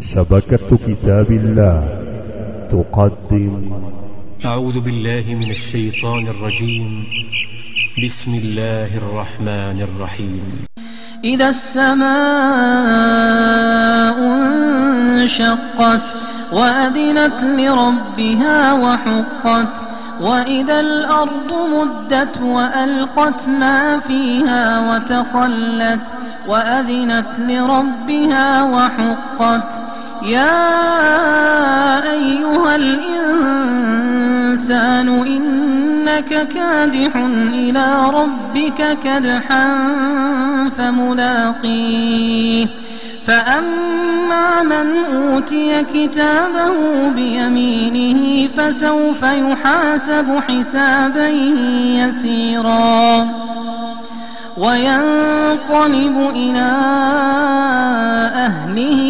شبكة كتاب الله تقدم. أعوذ بالله من الشيطان الرجيم. بسم الله الرحمن الرحيم. إذا السماء انشقت وأذنت لربها وحقت وإذا الأرض مدت وألقت ما فيها وتخلت وأذنت لربها وحقت يا أيها الإنسان إنك كادح إلى ربك كدحا فملاقيه. فأما من أوتي كتابه بيمينه فسوف يحاسب حسابا يسيرا. وينقلب إلى أهله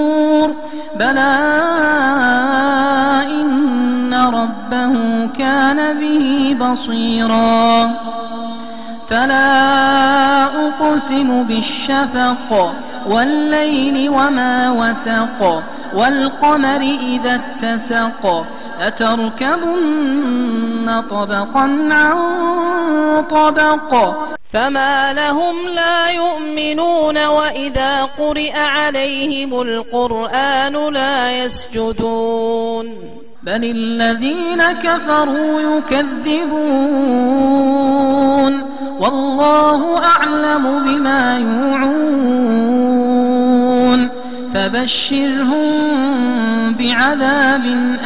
بلى إن ربه كان به بصيرا فلا أقسم بالشفق والليل وما وسق والقمر إذا اتسق أتركبن طبقا عن طبق فما لهم لا يؤمنون وإذا قرئ عليهم القرآن لا يسجدون بل الذين كفروا يكذبون والله أعلم بما يوعون فبشرهم بعذاب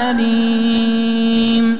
أليم